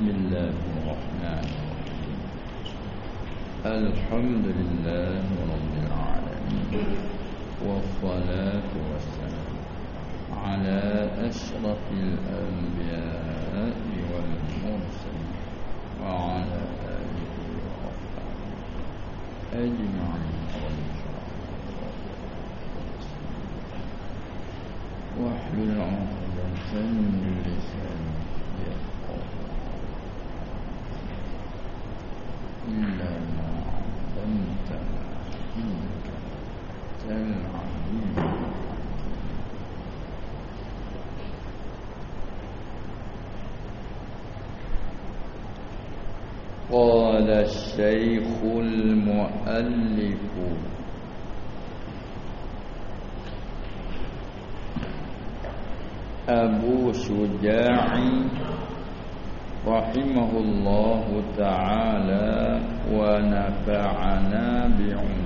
بسم الله الرحمن الرحيم. الحمد لله رب العالمين والصلاة والسلام على أشرف الأنبياء والمرسلين وعلى آله وأصحابه أجمعين. واحلل عقدة من لساني إلا ما علمتنا إنك أنت العليم قال الشيخ المؤلف. أبو شجاع. رحمه الله تعالى ونفعنا بعلوم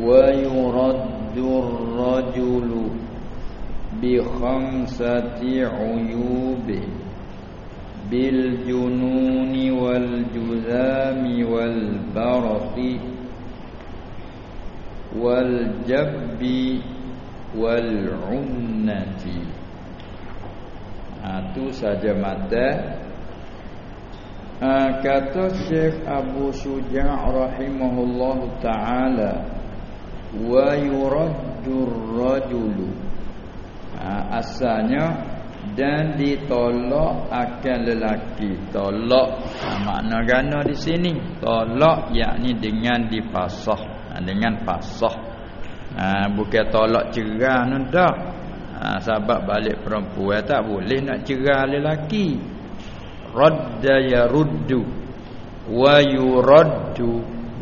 ويرد الرجل بخمسة عيوب بالجنون والجذام والبرق والجب wal unnati itu ha, saja mata ha, kata Syekh Abu Suja' rahimahullah ta'ala wa yurajjur rajulu. Ha, asalnya dan ditolak akan lelaki. Tolak. Ha, makna gana di sini. Tolak yakni dengan dipasah. Ha, dengan pasah ha, bukan tolak cerah nun dah. Ha, sebab balik perempuan tak boleh nak cerah lelaki. Radda yaruddu wa yuraddu.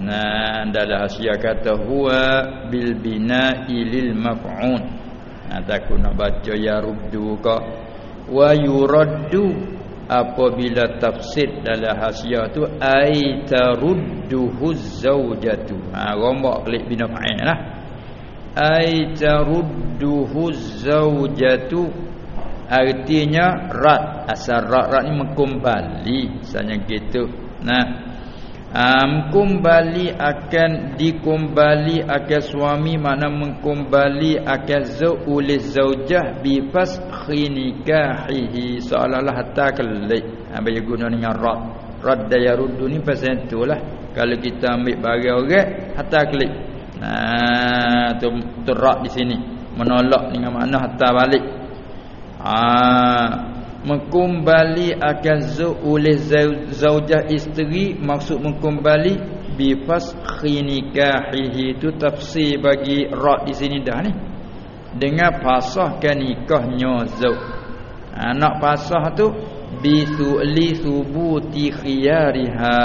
Nah dalam hasia kata huwa bil bina'i lil maf'un. Ha, takut nak baca yaruddu ka wa yuraddu. Apabila tafsir dalam hasiah tu ai tarudduhu zaujatu ha rombak klik bina fa'il lah ai tarudduhu zaujatu artinya rad asal rad rad ni mengkembali misalnya gitu. Nah. Um, kembali akan dikembali akan suami mana mengkembali akan zau oleh zaujah bi fasakhi nikahihi seolah-olah hatta kelik. Ha bagi guna dengan rad rad yaruddu ni pasal itulah. Kalau kita ambil bagi orang hatta kelik nah tu terak di sini. Menolak dengan makna hatta balik. Ah mengkembali akan oleh zaujah isteri maksud mengkembali bi fasakhi nikahihi itu tafsir bagi ra di sini dah ni. Dengan pasahkan nikahnya zauj ha, nak pasah tu bi su'li subuti khiyariha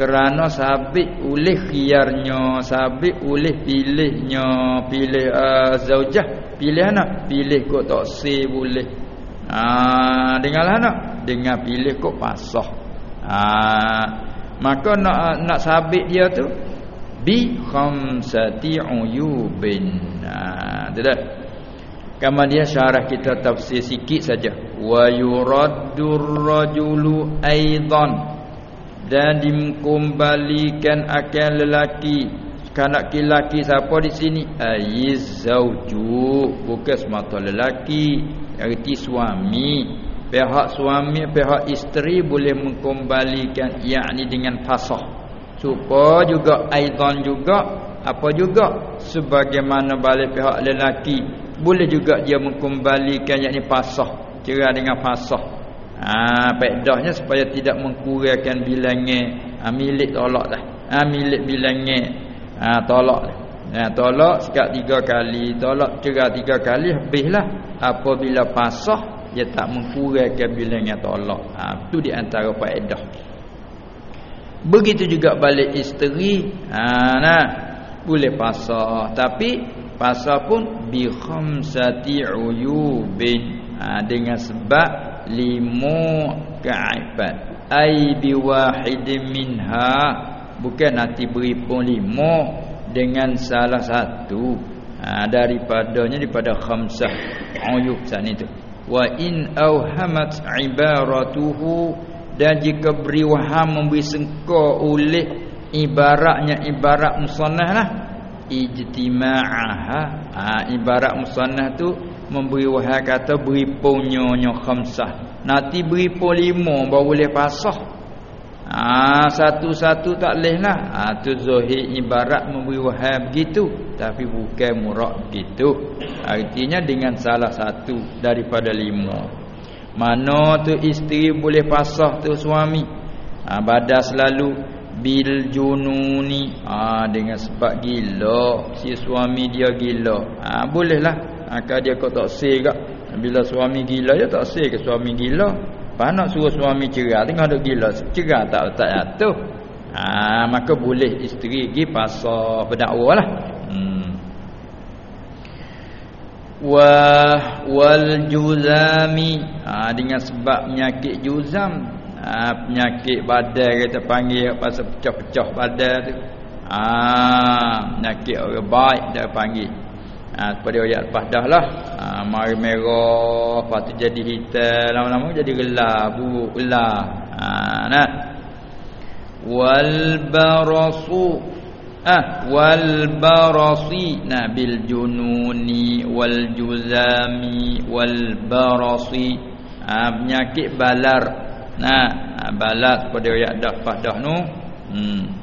kerana sabit oleh khiyarnya sabit oleh pilihnya pilih uh, zaujah pilih anak pilih kok tak se boleh Ha dengarlah nak dengar pilih kok pasah. Ha maka nak nak sabit dia tu bi khamsati uyubin. Ha tu dah. Kama dia syarah kita tafsir sikit saja. Wa yuraddur rajulu aidan dan dikembalikan akan lelaki. Kanak lelaki siapa di sini? Ayiz zauju. Bukan semata lelaki. Erti suami. Pihak suami pihak isteri boleh mengkembalikan yakni dengan fasah. Supaya juga aidan juga apa juga sebagaimana balik pihak lelaki. Boleh juga dia mengkembalikan yakni fasah. Cerai dengan fasah ha faedahnya supaya tidak mengkurangkan bilangan ha, milik tolak dah ha, milik bilangan ha, tolak dah Nah, tolak sekat tiga kali, tolak cerai tiga kali habislah. Apabila pasah dia tak mengkurangkan bilangan tolak. Ha, tu di antara faedah. Begitu juga balik isteri, ha nah, boleh pasah tapi pasah pun bi khamsati uyubin. Ha, dengan sebab lima kaibat. Ai bi wahidin minha. Bukan nanti beri pun lima dengan salah satu. Ha, daripadanya daripada khamsah uyub sana itu wa in auhamat ibaratuhu. Dan jika beri waham memberi sengkau oleh ibaratnya ibarat musannah lah. Ijtima'aha. Ha, ibarat musannah tu memberi wahai kata beri punyonya khamsah nanti beri pun lima baru boleh pasah Ah satu-satu tak leh lah. Ah tu zahir ibarat memberi wahai begitu tapi bukan murak begitu. Artinya dengan salah satu daripada lima. Mana tu isteri boleh pasah tu suami. Ah badas selalu bil jununi ah dengan sebab gila si suami dia gila. Ah bolehlah. Akak dia kau tak say Bila suami gila dia tak say ke suami gila. Apa nak suruh suami cerai tengah duk gila. Cerai tak tak jatuh. Ha, maka boleh isteri pergi pasal berdakwah lah. Hmm. Wa wal juzami ha, dengan sebab penyakit juzam ha, penyakit badan kita panggil pasal pecah-pecah badan tu. Ha, penyakit orang baik dia panggil. Ha, pada ayat lepas dah lah. Ha, Mari merah Lepas tu jadi hitam Lama-lama jadi gelap Buruk gelap ha, nah. Walbarasu ah walbarasi nah bil jununi wal juzami wal barasi. Ah penyakit balar nah ha, balar pada ayat dah pas dah nu hmm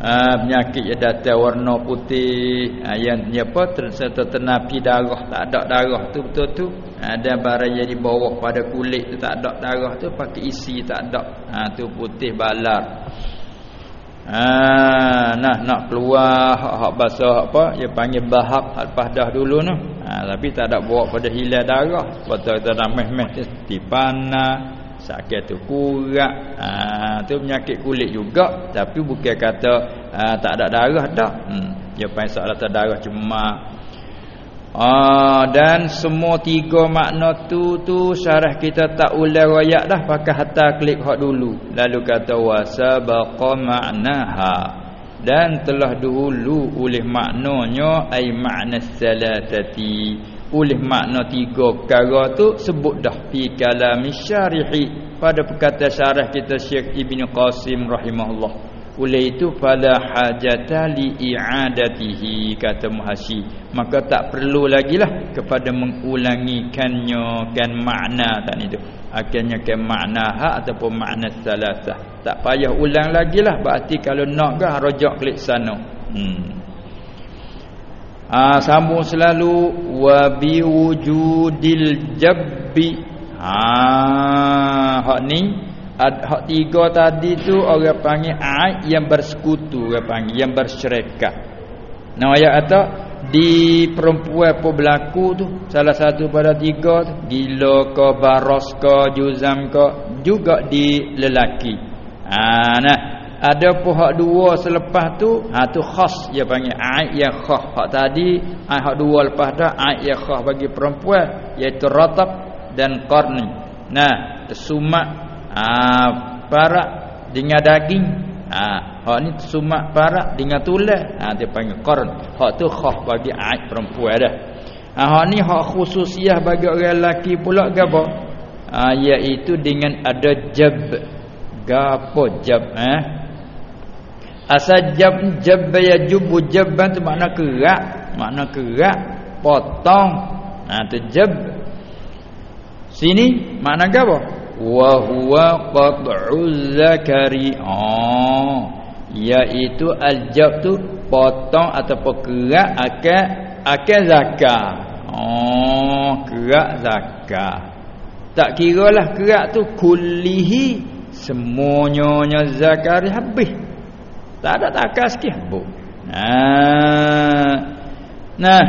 ha, penyakit yang datang warna putih. Ha, yang ni apa terserta tenapi darah. Tak ada darah tu betul tu. Ada ha, barang yang dibawa pada kulit tu tak ada darah tu pakai isi tak ada. Ha, tu putih balar. Ha, nah nak keluar hak-hak basah apa dia panggil bahak lepas dah dulu tu. Ha, tapi tak ada bawa pada hilang darah. Betul kita nak meh-meh tipana sakit tu kurat ha, tu penyakit kulit juga. Tapi bukan kata ha, tak ada darah dah. Hmm. dia panggil soalan tak darah cuma. Ha, dan semua tiga makna tu tu syarah kita tak ulai rakyat dah. Pakai hatta klik hak dulu. Lalu kata wasabaqa ma'naha. Dan telah dahulu oleh maknanya ai makna salatati oleh makna tiga perkara tu sebut dah. Fi kalam syarihi. Pada perkataan syarah kita Syekh Ibn Qasim rahimahullah. Oleh itu pada hajata li i'adatihi kata muhasi maka tak perlu lagi lah kepada mengulangikannya kan makna tak ni tu. Akhirnya kan makna ha ataupun makna salasah. Tak payah ulang lagi lah berarti kalau nak ke rojak klik sana. Hmm ha, sambung selalu wa bi wujudil jabbi. Ha hak ni hak tiga tadi tu orang panggil aid yang bersekutu orang panggil yang bersyarikat nah ayat kata di perempuan apa berlaku tu salah satu pada tiga tu gila ke baros ke juzam ke juga di lelaki. Ha nah ada pihak dua selepas tu ha tu khas dia panggil. Aid yang khas hak tadi aid hak dua lepas dah aid yang khas bagi perempuan iaitu ratab dan qarni. Nah tersumak ha parak dengan daging. Ha hak ni tersumak parak dengan tulang. Ha dia panggil qarn. Hak tu khas bagi aid perempuan dah ha hak ni hak khususiah bagi orang lelaki pula gapo ha iaitu dengan ada jab. Gapo jab eh Asal jab jab ya jabban tu makna kerak, makna kerak, potong. Ha tu jab. Sini makna apa? Wa huwa qat'u zakari. Oh. Iaitu al-jab tu potong ataupun kerak akan akan zakar. Oh, kerak zakar. Tak kiralah kerak tu kullihi semuanya zakari habis. Tak ada takar sikit bu. Nah. Nah,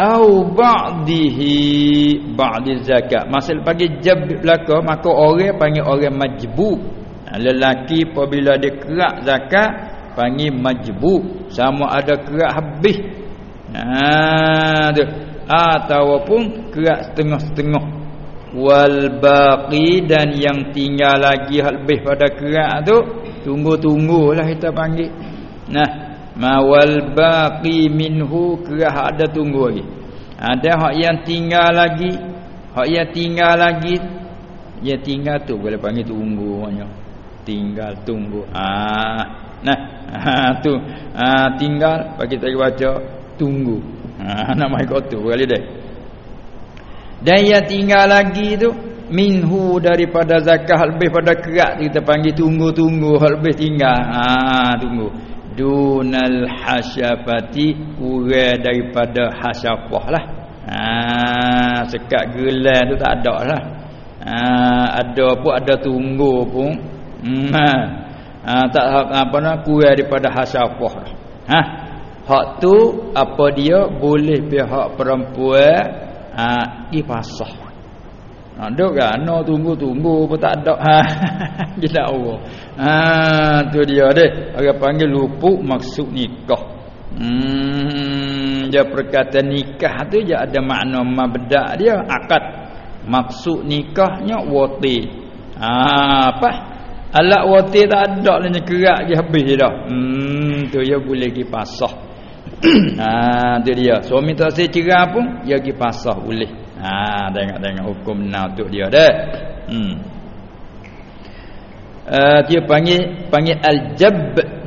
au ba'dihi ba'di zakat. Masa pagi jab belaka maka orang panggil orang majbu. Nah, lelaki apabila dia kerak zakat panggil majbu. Sama ada kerak habis. Nah, tu. Ataupun kerak setengah-setengah. Wal baqi dan yang tinggal lagi lebih pada kerak tu Tunggu-tunggulah kita panggil. Nah, mawal baqi minhu kerah ada tunggu lagi. Ada hak yang tinggal lagi hak yang tinggal lagi dia tinggal tu boleh panggil tunggu maknanya. Tinggal tunggu. Ah nah ha, tu. Ah tinggal bagi kita baca tunggu. Ah nama ikut tu kali deh dan yang tinggal lagi tu minhu daripada zakah lebih pada kerak kita panggil tunggu-tunggu lebih tinggal. Ah tunggu. Dunal hasyafati kurang daripada hasyafah lah. Ha, sekat gelang tu tak ada lah. Ha, ada pun ada tunggu pun. Hmm, ha, ha, tak apa nak kurang daripada hasyafah. Ha, hak tu apa dia? Boleh pihak perempuan ha, dipasah ada kan? No tunggu-tunggu pun tak ada. Ha tidak Allah. Ha tu dia deh. Orang panggil lupuk maksud nikah. Hmm dia perkataan nikah tu dia ada makna mabda dia akad. Maksud nikahnya wati. Ha apa? Alat wati tak ada lah kerak dia habis dah. Hmm tu dia boleh pergi pasah ha tu dia. Suami tak cerai pun dia pergi pasah boleh. Ha tengok-tengok hukum nah untuk dia dah. Hmm. Uh, dia panggil panggil al-jab.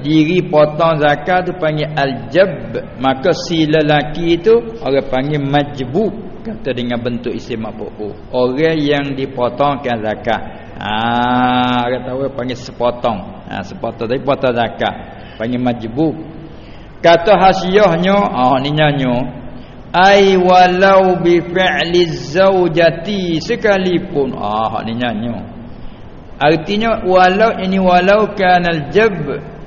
Diri potong zakat tu panggil al-jab. Maka si lelaki itu orang panggil majbub kata dengan bentuk isim maf'ul orang yang dipotongkan zakat. Ha, orang tahu panggil sepotong. Ha, sepotong. Tapi potong zakat. Panggil majbub kata hasiahnya ah oh, ni nyanyo. Ai walau bi fi'li zaujati sekalipun. Ah ni nyanyi artinya walau ini walau kanal jab.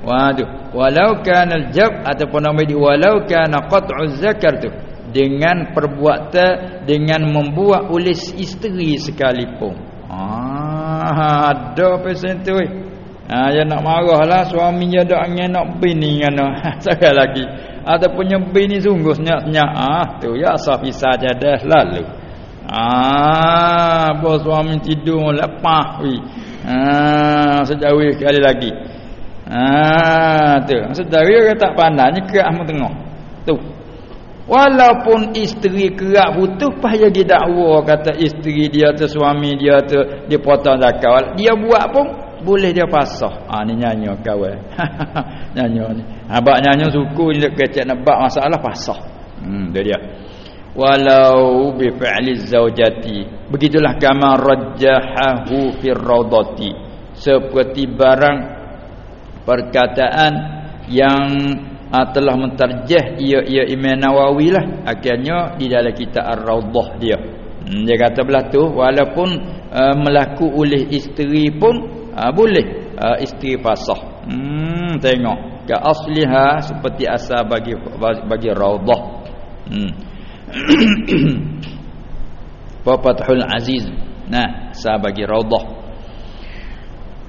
Waduh walau kanal jab ataupun nama di walau kana qat'u zakar tu. Dengan perbuatan dengan membuat oleh isteri sekalipun. Ah ada pesen tu ah dia nak marahlah suami dia ada angin nak bini ngana sekali lagi. Ataupun nyempi ni sungguh senyap-senyap. Ah tu ya safisa dah lalu. Ah bos suami tidur lepas wi ah sejauh sekali lagi. Ah tu. Sejauh tak pandai ni kerak tengah tu. Walaupun isteri kerak putus payah dia dakwa kata isteri dia tu suami dia tu dia potong zakat. Dia buat pun boleh dia pasah. Ah ha, ni nyanyi kawan. nyanyi ni. Abak nyanyi suku ni kecek nak bak masalah pasah. Hmm dia dia. Walau bi fi'li zaujati. Begitulah kama rajjahahu fi rawdati. Seperti barang perkataan yang uh, telah mentarjah ia ia Imam Nawawi lah akhirnya di dalam kitab Ar-Raudhah dia. Hmm, dia kata belah tu walaupun uh, melaku oleh isteri pun ha, boleh. Ha, isteri fasah hmm tengok. Ke asliha seperti asal bagi bagi raudhah. Hmm. Fathul Aziz. Nah asal bagi raudhah.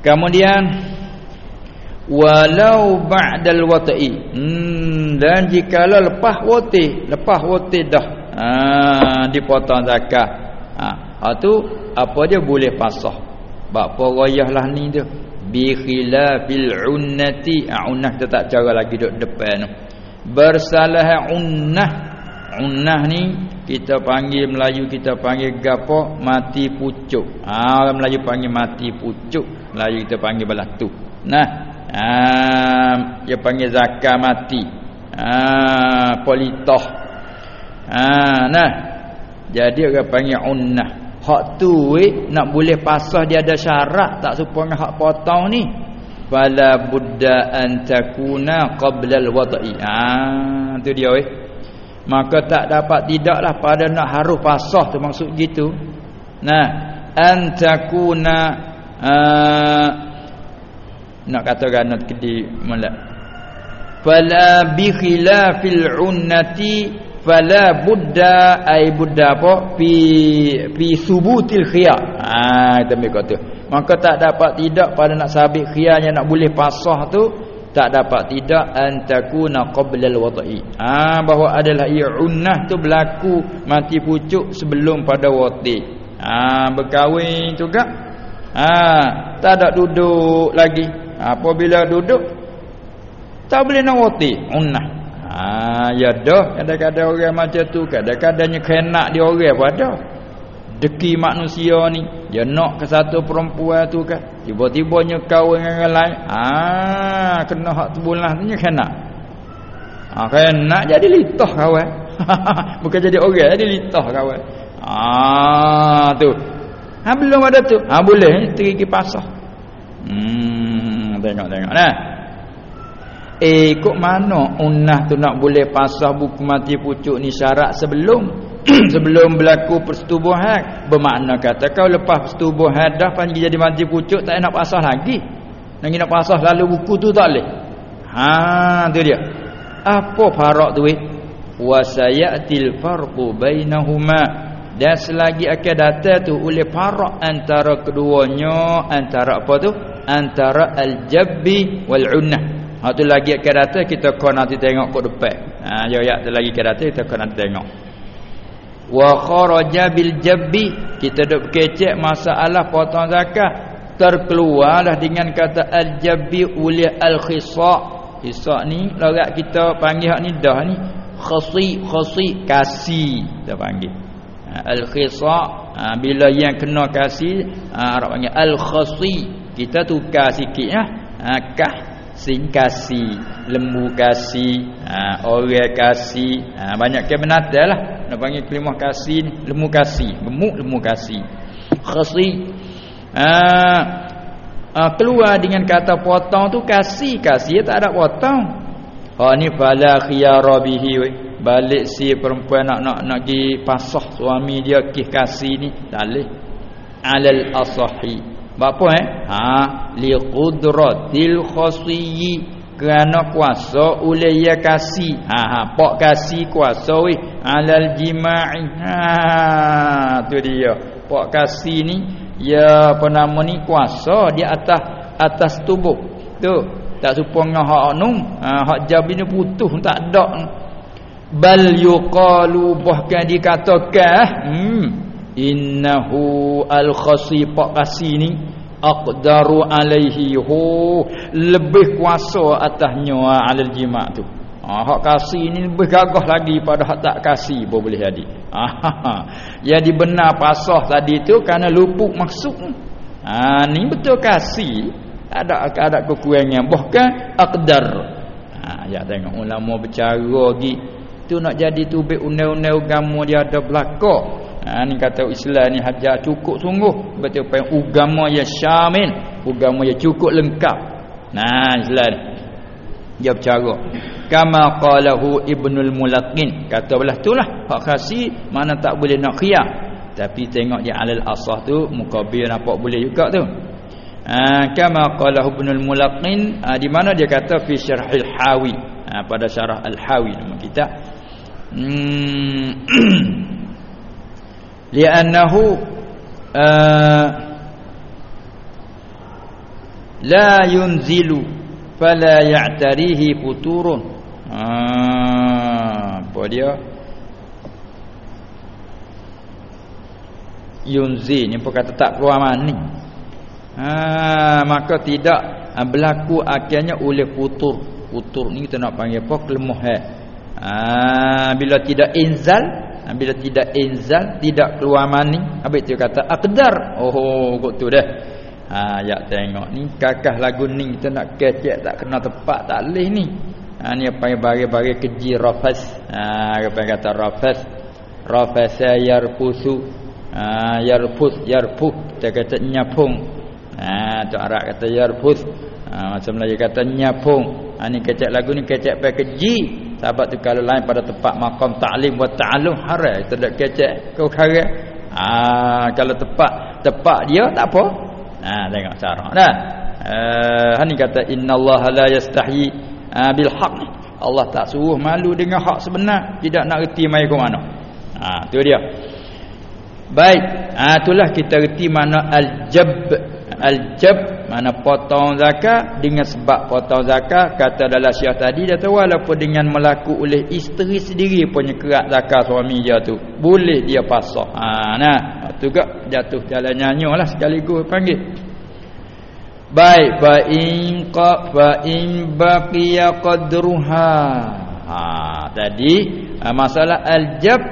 Kemudian walau ba'dal wata'i. Hmm dan jikalau lepas wati lepas wati dah ha dipotong zakat. Ha, ha tu apa dia boleh pasah Bapa rayahlah ni tu. Bi khilafil unnati. Ah, unnah kita tak cara lagi duduk depan tu. Bersalah unnah. Unnah ni kita panggil Melayu kita panggil gapo mati pucuk. Ha, Melayu panggil mati pucuk. Melayu kita panggil balah tu. Nah, ha, dia panggil zakar mati. Ha, politoh. Ha, nah. Jadi orang panggil unnah. Hak tu eh, nak boleh pasah dia ada syarat tak supaya hak potong ni. Fala budda an takuna qabla al-wad'i. Ah tu dia weh. Maka tak dapat tidaklah pada nak harus pasah tu maksud gitu. Nah, an takuna uh, nak katakan nak kedi molek. Fala bi khilafil unnati fala buddha ai buddha apa? Fi fi subutil khiyar ha kita ambil kata. Maka tak dapat tidak pada nak sabit khiyarnya nak boleh pasah tu tak dapat tidak antakuna qabla alwada'i ha bahawa adalah ia unnah tu berlaku mati pucuk sebelum pada wati ha berkahwin juga. Ha tak ada duduk lagi. Apabila duduk Tak boleh nak roti Unnah. Ha, Ya dah Kadang-kadang orang macam tu Kadang-kadangnya kenak dia orang pun ada. Deki manusia ni Dia nak ke satu perempuan tu kan Tiba-tibanya kahwin dengan orang lain. Ah, Kena hak tebulah tu kena. Ha, Kena jadi litah kawan. Bukan jadi orang Jadi litah kawan. Ah, tu. Ha belum ada tu. Ha boleh terigi pasah. Hmm tengok-tengok nah. Eh kok mana unah tu nak boleh pasah buku mati pucuk ni syarat sebelum sebelum berlaku persetubuhan bermakna kata kau lepas persetubuhan dah panggil jadi mati pucuk tak nak pasah lagi. Nak nak pasah lalu buku tu tak boleh. Ha tu dia. Apa farak tu eh? Wa sayatil farqu bainahuma dan selagi akan datang tu oleh farak antara keduanya antara apa tu antara al-jabbi wal unnah ha tu lagi akan datang kita kau nanti tengok kat depan. Ha ya ya tu lagi akan datang kita kau nanti tengok. Wa kharaja bil jabbi kita duk kecek masalah potong zakat terkeluarlah dengan kata al-jabbi oleh al-khisa khisa. Ni logat kita panggil hak ni dah ni khasi khasi kasih kita panggil. Al-khisa ha, bila yang kena kasih ha, Arab panggil al-khasi kita tukar sikit ya. Ha, kah sin kasih lembu kasih ha, orang kasih ha, banyak ke benatal lah. Nak panggil kelimah kasih lembu kasih gemuk lembu kasih khasi ha, ha, keluar dengan kata potong tu kasih kasih tak ada potong. Ha ni fala khiyara bihi balik si perempuan nak nak nak pergi pasah suami dia kih kasih ni. Dalih alal asahi apa eh? Ha li qudratil khasiyyi kerana kuasa oleh ia kasih. Ha ha pak kasih kuasa weh alal jima'i. Ha tu dia. Pak kasih ni ya apa nama ni kuasa di atas atas tubuh. Tu tak serupa dengan hak anum. Ha, hak jab ni putus tak ada. Bal yuqalu bahkan dikatakan hmm innahu al khasifa kasini aqdaru alaihi hu lebih kuasa atasnya alal jima' tu. Ha hak kasih ni lebih gagah lagi pada hak tak kasih pun boleh jadi. Ha jadi benar pasah tadi tu kerana luput maksud. Ha ni betul kasih. Ada ada kekurangan. Bahkan aqdar. Ha ya tengok ulama bercara lagi. Tu nak jadi tu be undang-undang agama dia ada belaka ha ni kata Islam ni hajar cukup sungguh. Betul apa agama yang syamil agama yang cukup lengkap. Nah Islam dia bercara. Kama qalahu ibnul mulaqin. Kata belah itulah hak khasi mana tak boleh nak khiyar. Tapi tengok dia alal asah tu mukabil nampak boleh juga tu. Ha, kama qalahu ibnul mulaqin. Ha, di mana dia kata? Fi syarhil hawi. Ha, pada syarah al hawi nama kita. Hmm. li'annahu la yunzilu fala ya'tarihi futurun apa dia? yunzi ni apa kata tak keluar mani ah maka tidak berlaku akhirnya oleh futur. Futur ni kita nak panggil apa? Kelemahan. ha, bila tidak inzal ha, bila tidak inzal tidak keluar mani habis tu kata aqdar. Oh kok tu dah. Ha ya tengok ni kakah lagu ni kita nak kecek tak kena tepat tak leh ni. Ha ni apa yang bagi-bagi keji rafas ha apa kata rafas rafas yarfusu ha yarfus yarfuh kita kata nyapung. Ha tu arab kata yarfus ha macam Melayu kata nyapung ha ni kecek lagu ni kecek pakai keji Sahabat tu kalau lain pada tempat makam ta'lim wa ta'alum haram kita dak kecek kau kare. Ah kalau tepat tepat dia tak apa. Ha tengok cara. Nah. Eh hani kata innallaha la yastahi uh, bil haqq. Allah tak suruh malu dengan hak sebenar, tidak nak reti mai ke mana. Ha tu dia. Baik, ah itulah kita reti mana al-jab. Al-jab mana potong zakat dengan sebab potong zakat kata dalam syiah tadi dia tahu walaupun dengan melaku oleh isteri sendiri punya kerak zakat suami dia tu boleh dia pasah. Ha nah tu gak jatuh jalan nyanyo lah sekaligus panggil. baik fa in qa fa in baqiya qadruha ha tadi ha, masalah al-jab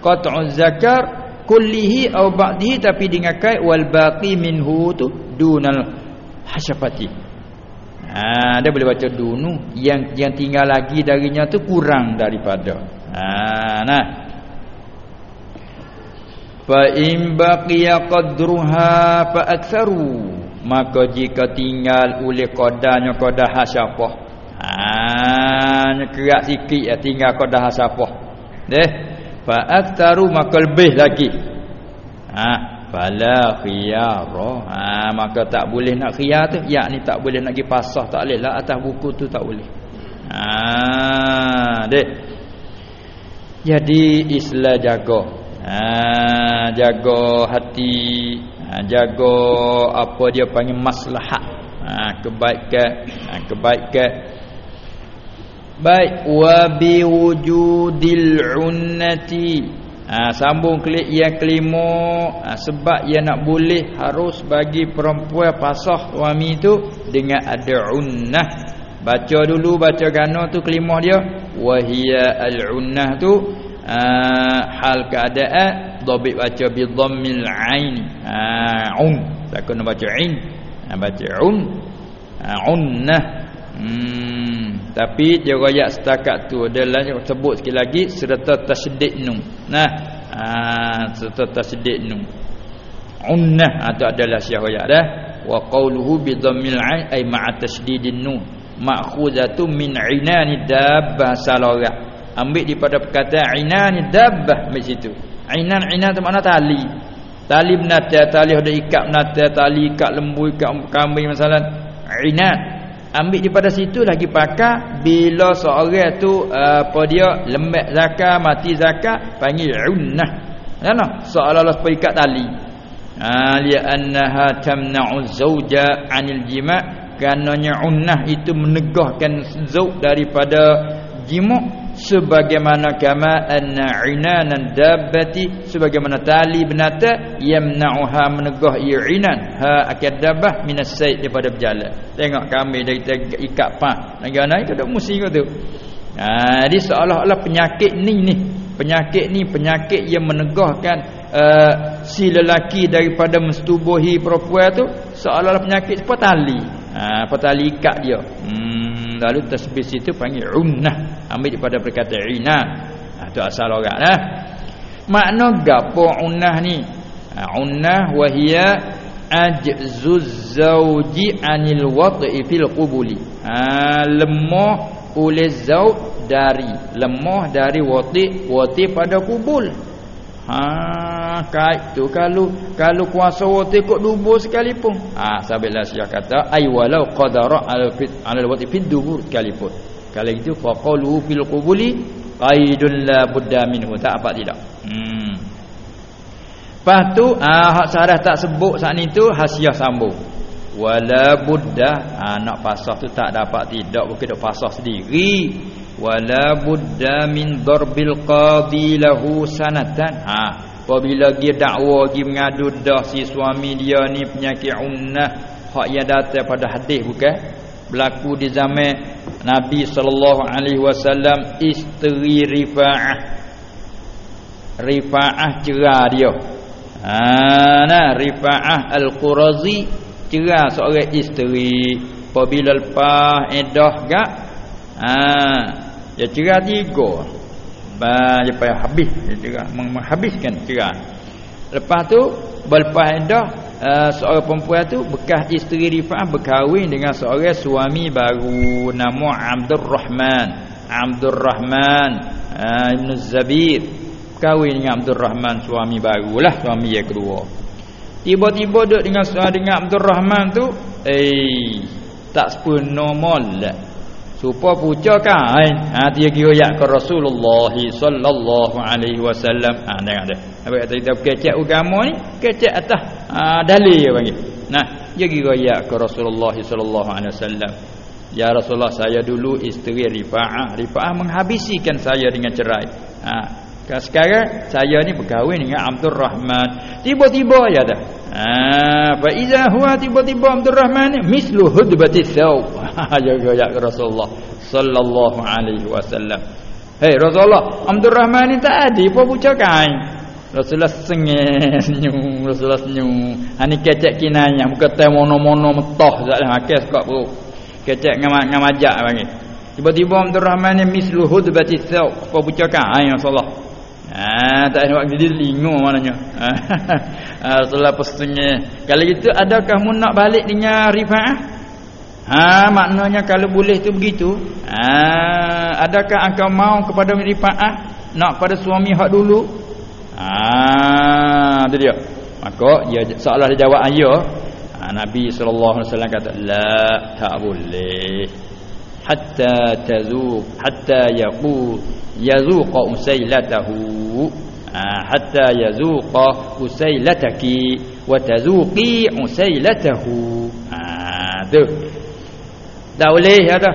qat'u zakar kullihi aw ba'dihi tapi dengan kai wal baqi minhu tu dunal hasyafati. Ha dia boleh baca dunu. Yang yang tinggal lagi darinya tu kurang daripada. Ha nah. Fa in baqiya qadruha fa aktsaru maka jika tinggal oleh qadanya qadah hasyafah. Ha kerak sikit ya tinggal qadah hasyafah. Deh fa aktsaru maka lebih lagi. Ha fala khiyara. Ha maka tak boleh nak khiyar tu yakni tak boleh nak pergi pasah tak boleh. Lah atas buku tu tak boleh. Ha deh jadi Islam jaga. Ha jaga hati. Ha, jaga apa dia panggil maslahat ha, kebaikan. Ha, kebaikan baik. Wa bi wujudil unnati. Ha, sambung klik yang kelima. Ha, sebab ia nak boleh harus bagi perempuan pasah suami tu dengan ada unnah. Baca dulu baca gana tu kelima dia. Wahia al unnah tu. Ha, hal keadaan dhabit baca bi dhammil ain. Ha un. Tak kena baca ain. Ha, baca un. Ha, unnah. Hmm tapi dia royak setakat tu. Adalah sebut sekali lagi serta tasydid nun nah. Ha serta tasydid nun unnah. Atau ha, adalah syahaya dah. Wa qawluhu bi dhammil ain ay ma'a tasydidin nun ma'khuzatu min inani dabbah salarah ambil daripada perkataan inani dabbah di situ. Ainan ainan tu makna tali. Tali benata, tali ada ikat benata, tali ikat lembu, ikat kambing masalah. Ainan. Ambil daripada situ lagi pakai bila seorang tu apa dia lembek zakat, mati zakat, panggil unnah. Kan? Seolah-olah supaya ikat tali. Ha li annaha tamna'u zawja 'anil jima' kananya unnah itu menegahkan zauj daripada jima' sebagaimana kama anna inanan dabbati sebagaimana tali binatang yamna'uha menegah inan ha akad dabbah minas sayd daripada berjalan. Tengok kami dari ikat pa negara itu dah musim tu? Ha jadi seolah-olah penyakit ni ni. Penyakit ni penyakit yang menegahkan uh, si lelaki daripada menstubuhi perempuan tu seolah-olah penyakit seperti tali. Ha tali ikat dia. Hmm lalu tasbih itu panggil unnah. Ambil daripada perkataan ina ha, tu asal orang lah. Makna gapo unnah ni? Ha, unnah wahia ajzuz zauji anil wad'i fil qubuli. Ha, lemah oleh zauj dari. Lemah dari wati wati pada kubul ha kait tu kalau kalau kuasa wati kok dubur sekalipun ha sabilah sia kata ay walau qadara al al wati fid dubur sekalipun kalau itu faqalu fil qubuli qaidun la budda minhu tak apa tidak. Hmm. Lepas tu ah hak sarah tak sebut saat ni tu hasiah sambung. Wala budda ah nak pasah tu tak dapat tidak bukan dak pasah sendiri. Wala budda min darbil qadi lahu sanatan. Ha apabila dia dakwa dia mengadu dah si suami dia ni penyakit unnah hak yang datang pada hadis bukan berlaku di zaman Nabi sallallahu alaihi wasallam isteri Rifa'ah. Rifa'ah cerah dia. Ha nah Rifa'ah Al-Qurazi cerah seorang isteri apabila lepas edah gak ha dia cerah tiga. Ba dia payah habis. Dia cerah. Menghabiskan cerah. Lepas tu berlepas edah uh, seorang perempuan tu bekas isteri Rifa'ah berkahwin dengan seorang suami baru. Nama Abdul Rahman Abdul Rahman uh, Ibn Zabir. Kahwin dengan Abdul Rahman suami barulah suami yang kedua. Tiba-tiba duduk dengan dengan Abdul Rahman tu eh tak sepenuh molek Supa puca kain. Ha dia kira ya ke Rasulullah sallallahu alaihi wasallam. Ha tengok dia. Apa kata kita kecek agama ni? Kecek atas ha, dalil dia panggil. Nah, dia kira ya ke Rasulullah sallallahu alaihi wasallam. Ya Rasulullah saya dulu isteri Rifa'ah. Rifa'ah menghabisikan saya dengan cerai. Ha sekarang saya ni berkahwin dengan Abdul Rahman. Tiba-tiba ya dah. Ah, fa iza huwa tiba-tiba Abdul Rahman mislu hudbati thaw. Jaga ya Rasulullah sallallahu alaihi wasallam. Hei Rasulullah, Abdul Rahman ni tak ada apa bucak kain. Rasulullah senyum, Rasulullah senyum. Ha ni kecek kinanya, muka teh mono-mono metoh zat lah akes kok bro. Kecek ngam ngamajak panggil. Tiba-tiba Abdul Rahman ni mislu hudbati thaw. Apa bucak kain Rasulullah. Ah, tak ada waktu dia lingo maknanya. Ah, Rasulullah pesennya. Kalau gitu adakah mu nak balik dengan Rifa'ah? Ha, maknanya kalau boleh tu begitu. Ha, adakah engkau mau kepada Rifa'ah nak pada suami hak dulu? Ha, tu dia. Maka dia seolah dia jawab ayah. Ha, Nabi sallallahu alaihi wasallam kata la tak boleh. Hatta tazuq hatta yaqul yazuqa usailatahu hatta yazuqa usailataki wa tazuqi usailatahu ha tu tak boleh kata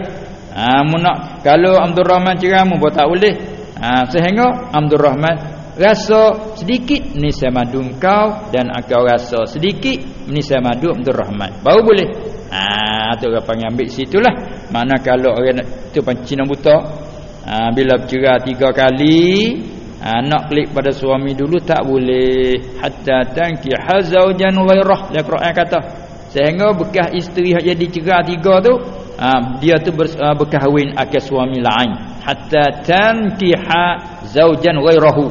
ha nak kalau Abdul Rahman ceramu pun tak boleh. Ha sehingga Abdul Rahman rasa sedikit ni saya madu kau dan aku rasa sedikit ni saya madu Abdul Rahman. Baru boleh. Ha tu apa panggil ambil situlah mana kalau orang tu pancina buta. Ha, bila bercerai tiga kali ha, nak klik pada suami dulu tak boleh. Hatta tanki hazaujan ghairah ya Quran kata. Sehingga bekas isteri yang jadi cerai tiga tu ha, dia tu ber, ha, berkahwin akan suami lain hatta tanki ha zaujan ghairahu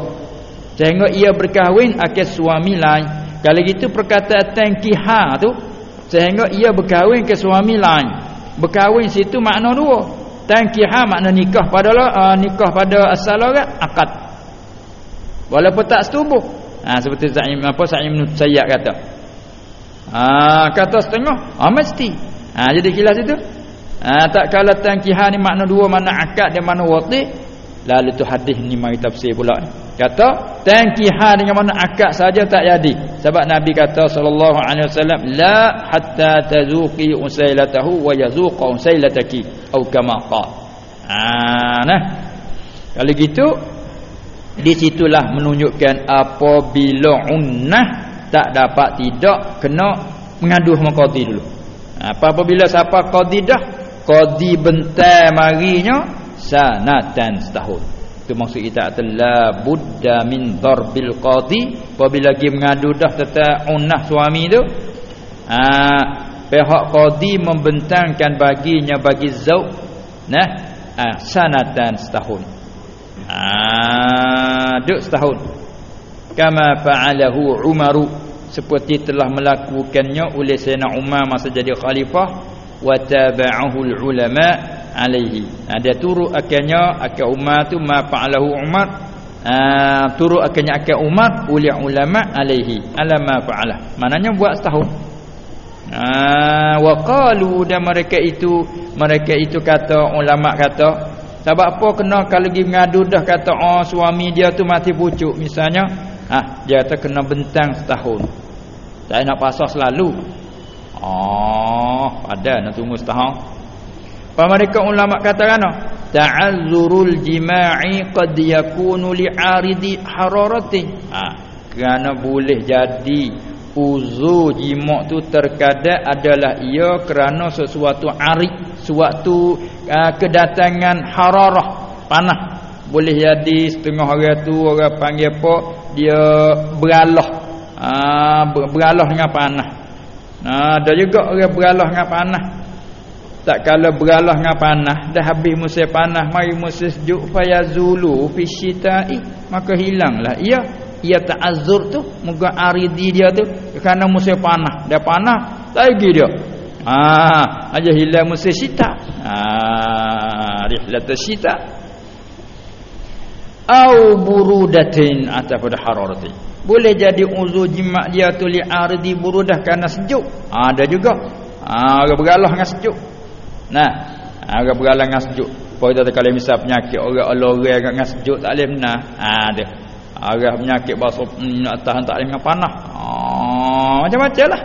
sehingga ia berkahwin akan suami lain kalau gitu perkataan tanki ha tu sehingga ia berkahwin ke suami lain berkahwin situ makna dua Tankiha makna nikah pada uh, nikah pada asal orang akad. Walaupun tak setubuh. Ha seperti Sa'im apa Sa'im bin Sayyad kata. Ha kata setengah, ha mesti. Ha jadi kilas itu. Ha tak kala tankiha ni makna dua mana akad dan mana wati. Lalu tu hadis ni mari tafsir pula. Kata tankiha dengan mana akad saja tak jadi. Sebab Nabi kata sallallahu alaihi wasallam la hatta tazuqi usailatahu wa yazuqa usailataki atau kama qala. Ah nah. Kalau gitu di situlah menunjukkan apabila unnah tak dapat tidak kena mengadu sama qadi dulu. Apa apabila siapa qadi dah qadi bentai marinya sanatan setahun. Itu maksud kita adalah Buddha min darbil qadi. Apabila lagi mengadu dah tetap unah suami tu aa, Pihak qadi membentangkan baginya bagi zauk Nah aa, Sanatan setahun. Aa, Duk setahun. Kama fa'alahu umaru Seperti telah melakukannya oleh Sayyidina Umar masa jadi khalifah Wa taba'ahul ulama' alaihi dia turut akhirnya akhir Umar tu ma fa'alahu Umar. ha, turut akhirnya akhir Umar oleh ulama alaihi. Alama fa'alah. Maknanya buat setahun. wa qalu dan mereka itu mereka itu kata ulama kata sebab apa kena kalau pergi mengadu dah kata oh suami dia tu mati pucuk misalnya. Ha, dia kata kena bentang setahun. Tak nak pasal selalu. Oh ada nak tunggu setahun apa mereka ulama kata kana? Ta'azzurul jima'i qad yakunu li'aridi hararati. Ha, kerana boleh jadi uzur jimak tu terkadang adalah ia kerana sesuatu arid, suatu uh, kedatangan hararah, panah. Boleh jadi setengah orang tu orang panggil apa? Dia beralah. Ha, beralah dengan panah. Nah, ada juga orang beralah dengan panah. Tak kala beralah dengan panah dah habis musim panah mari musim sejuk fayazulu fi syita'i maka hilanglah. Ia ia ta'azzur tu muka aridi dia tu kerana musim panah. Dah panah lagi dia. Ah aja hilang musim syita. Ah rihlat syita. Au burudatin atapada hararati boleh jadi uzur jimat dia tu li aridi burudah kerana sejuk ah, ada juga ah beralah dengan sejuk Nah, orang beralang dengan sejuk. Apa kita kalau misal penyakit orang olorang dengan sejuk tak boleh benar. Ha dia. Orang penyakit basuh nak tahan tak boleh dengan panah. Oh, macam-macam lah.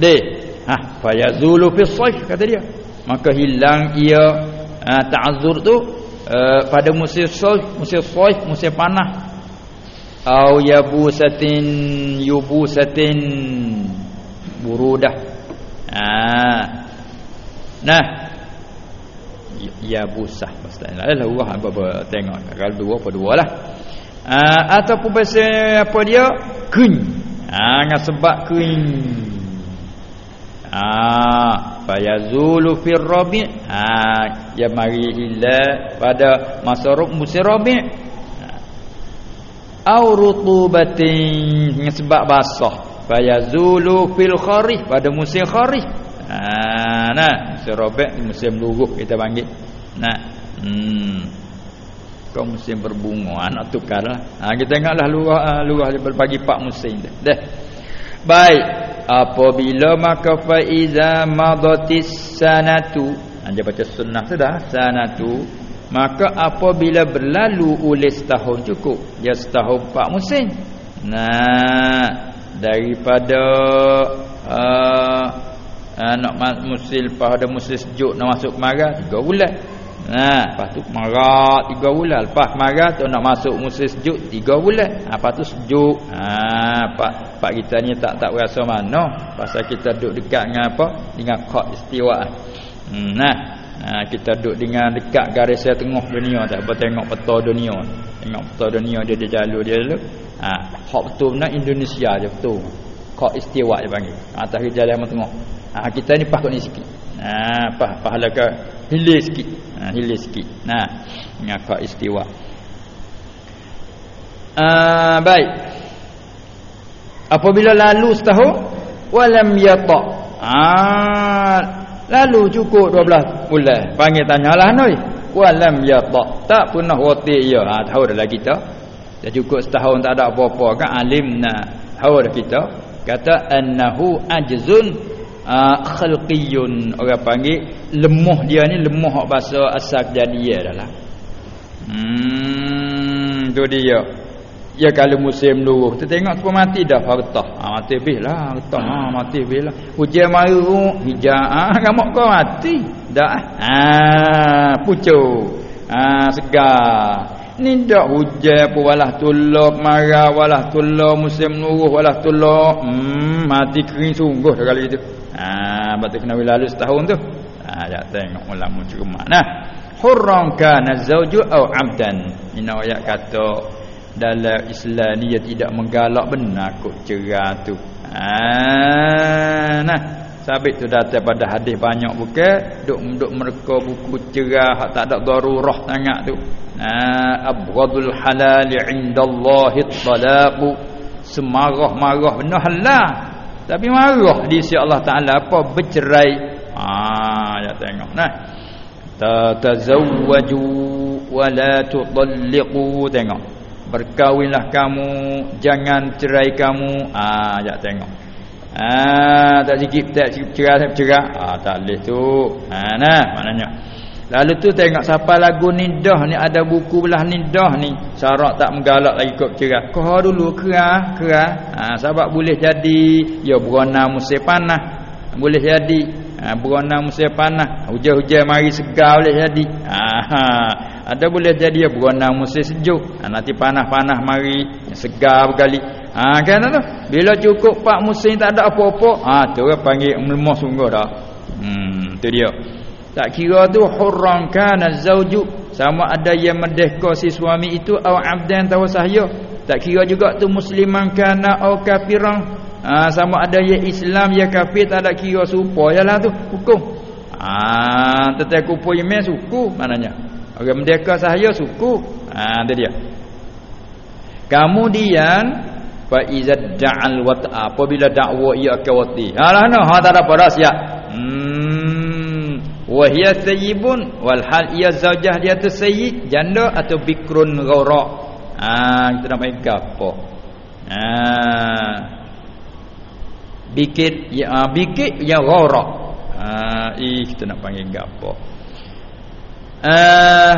Deh. Ha, fa yazulu fi sayf kata dia. Maka hilang ia ha, ta'azzur tu uh, pada musim sayf, musim sayf, musim panah. Au yabusatin yubusatin. Burudah ah nah. Yabusah. Maksudnya lah Allah apa tengok. Kalau dua apa dua lah. Ah ataupun bahasa apa dia? Kun ah dengan sebab kun ah fayazulu fir rabi' ah ya mari hilang pada masa musim rabi' au rutubatin. Sebab basah. Fayazulu fil kharif pada musim kharif ha nah. Musim robek musim luruh kita panggil. Nah. Hmm. Kau musim berbunga. Nak tukarlah ha kita tengoklah luruh uh, luruh berbagi pak musim dah dah. Baik. Apabila maka fa iza madatis sanatu. Anda ha, baca sunnah sudah. Sanatu Maka apabila berlalu oleh setahun cukup Dia setahun empat musim Nah Daripada uh, uh, Nak musim Pada musim sejuk Nak masuk marah Tiga bulan Nah, lepas tu marah tiga bulan. Lepas marah tu nak masuk musim sejuk tiga bulan. Ha, lepas tu sejuk. Ha, pak pak kita ni tak tak rasa mana. Pasal kita duduk dekat dengan apa? Dengan kod istiwa. Hmm, nah, ha, kita duduk dengan dekat garis saya tengah dunia tak? Apa tengok peta dunia. Tengok peta dunia dia dia jalur dia dulu. Ha hak betul benar Indonesia je betul. Kau istiwa dia panggil. Ha, atas jalan yang tengah ha, kita ni pakut ni sikit. Ha apa? Pahala ke hilir sikit. Ha, hilir sikit. Nah dengan kau istiwa. Ha, baik. Apabila lalu setahun walam yata. Ah Lalu cukup 12 bulan. Panggil tanyalah noi. Walam ya tak. Tak pernah wati ya. Ha tahu dah kita. Dah cukup setahun tak ada apa-apa kan alimna. Tahu dah kita. Kata annahu ajzun uh, khalqiyun. Orang panggil lemah dia ni lemah bahasa asal jadi dia adalah. Hmm tu dia. Ya kalau musim luruh Kita tengok semua mati dah Fartah ha, Mati habis lah Fartah ha, Mati habis lah Hujan maru Hijau ha, Kamu kau mati Dah. Ha, Pucuk. Ha, Segar. Ni dak hujan apa Walah tulok Marah Walah tulok Musim luruh Walah tulok hmm, Mati kering sungguh Kali itu. Ha, Batu kena lalu setahun tu. Ha, Ya tengok Mulam cermat Nah. Hurrang kana zawju au abdan. Ini ayat kata dalam Islam ni dia tidak menggalak benar kok cerah tu. Ha, nah, sabit tu datang pada hadis banyak bukan duk duk mereka buku cerah hak tak ada darurah sangat tu. Ha, abghadul halal indallahi talaq. Semarah-marah benar halal. Tapi marah di sisi Allah Taala apa bercerai. Ha, ya tengok. Nah. Tatazawwaju wa la tudalliqu tengok berkawinlah kamu jangan cerai kamu ah ya tengok ah tak sikit tak cerai tak cerai ah tak leh tu. Ah nah maknanya. Lalu tu tengok siapa lagu nidah ni ada buku belah nidah ni. Syarat tak menggalak lagi kok cerai kau dulu kerah kerah. Ah sebab boleh jadi ya berona musim panas boleh jadi. Ah berona musim panas hujan-hujan mari segar boleh jadi. Ah ada boleh jadi ya berona musim sejuk. Ha, nanti panah-panah mari segar berkali ha kan tu bila cukup pak musim tak ada apa-apa ha tu orang panggil melemah sungguh dah. Hmm tu dia. Tak kira tu hurran kana zauju sama ada yang merdeka si suami itu atau abdan atau sahaya. Tak kira juga tu musliman kana atau kafiran ha, sama ada yang Islam ya kafir tak ada kira supayalah tu hukum. Ha, tetapi kupu yemen suku maknanya. Orang merdeka sahaya suku. Ha tu dia. Kemudian fa iza da'al wa apabila dakwa ia ke wati. Ha lah no, ha tak ada pada siap. Hmm wa hiya sayyibun wal hal ia zaujah dia tu sayyid janda atau bikrun ghara. Ha kita nak main gapo? Ha bikit ya bikit ya ghara. Ha ih kita nak panggil gapo? uh,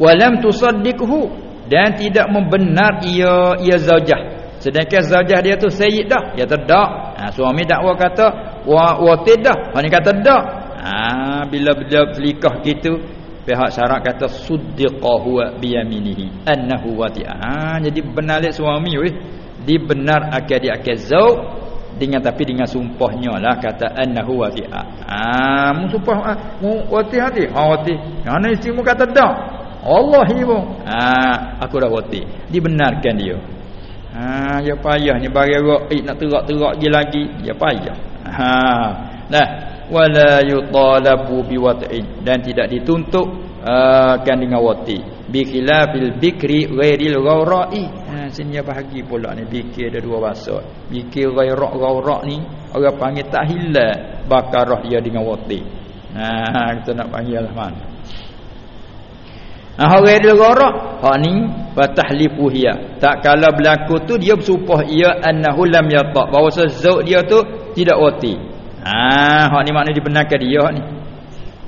walam tusaddiqhu dan tidak membenar ia ia zaujah. Sedangkan zaujah dia tu sayyid dah. Dia tidak ha, suami dakwa kata wa wa tidak ha ni kata dak. Ha bila bila likah gitu pihak syarak kata suddiqa huwa biyaminihi annahu wati'a. Ha, jadi benar suami weh. Dibenar akad di akad zauj dengan tapi dengan sumpahnya lah kata annahu wati'a. Ah mu sumpah ah, mu wati hati. Ha wati. Ana isteri mu kata dak Allah ibu ah aku dah wati dibenarkan dia. Ah ya payah ni bagi rok eh, nak terak-terak lagi lagi ya payah. Ha nah wala yutalabu biwat'in dan tidak dituntut uh, kan dengan wati bi khilafil bikri ghairil ghawra'i ha sini bahagi pula ni bikir ada dua bahasa. Bikir ghairak ghawra' ni orang panggil tak hilal bakarah dia dengan wati ha kita nak panggil lah mana Ah ghairil ghawra' ha ni fatahlifu hiya tak kala berlaku tu dia bersumpah ia annahu lam yata bahawa zauj dia tu tidak wati Ah, hak ni makna dibenarkan dia hak ni.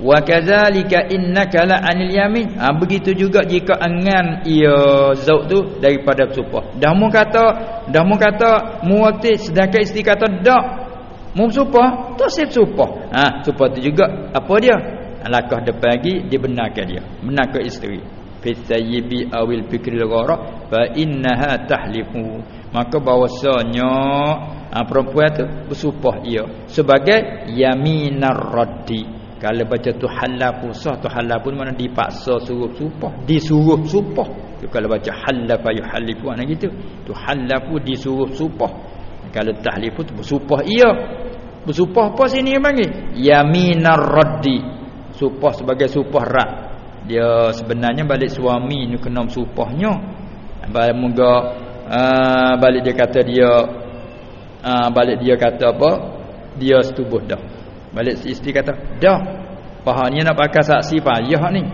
Wa kadzalika innaka la anil yamin. Ha, begitu juga jika angan ia zauq tu daripada bersumpah. Dah mu kata, dah mu kata muati sedangkan isteri kata dak. Mu bersumpah, tu sip sumpah. Ha, sumpah tu juga apa dia? Langkah depan lagi dibenarkan dia. Benarkan isteri. Fi sayyibi awil fikril ghara fa innaha tahlifu. Maka bahwasanya ha, perempuan tu bersumpah ia sebagai yaminar raddi. Kalau baca tu halafu sah tu halafu mana dipaksa suruh sumpah disuruh sumpah. Kalau baca halafa yuhalifu ana gitu. Tu halafu disuruh sumpah. Kalau tahlifu tu bersumpah ia. Bersumpah apa sini yang panggil? Yaminar raddi sumpah sebagai sumpah rad dia sebenarnya balik suami ni kena sumpahnya balik moga uh, balik dia kata dia ha, balik dia kata apa? Dia setubuh dah. Balik isteri kata dah pahalnya nak pakai saksi payah ni.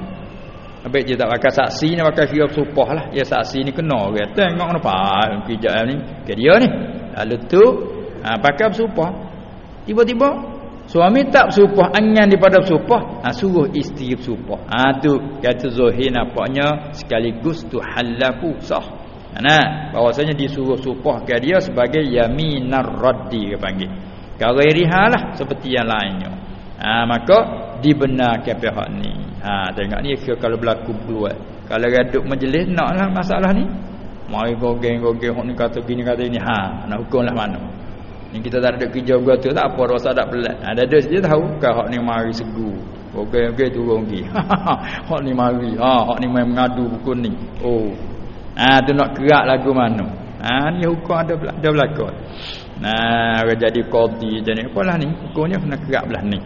Habis dia tak pakai saksi nak pakai kira supah lah. Ya saksi ni kena orang tengok kenapa pijak ni ke dia ni. Lalu tu ha, pakai bersupah tiba-tiba suami tak bersupah angan daripada bersupah ha, suruh isteri bersupah ha, tu kata Zohir nampaknya sekaligus tu halafu sah Nah, bahwasanya disuruh supahkan dia sebagai yaminar raddi ke panggil. Ghairiha lah seperti yang lainnya. Ha, maka dibenarkan pihak ni. Ha, tengok ni kalau berlaku keluar. Kalau gaduh majlis naklah masalah ni. Mai gogeng-gogeng hok ni kata gini kata ini. Ha, nak hukumlah mana? Ni kita tak ada kerja gua tu tak apa rasa tak pelat. Ada ha, ada saja tahu kah hok ni mari segu. Gogeng-gogeng turun pergi. hok ni mari. Ha, hok ni main mengadu buku ni. Oh, ha, tu nak kerak lagu mana? Ha, ni hukum ada ada berlaku. Nah, orang jadi qadi jadi apalah ni? Hukumnya kena kerak belah ni.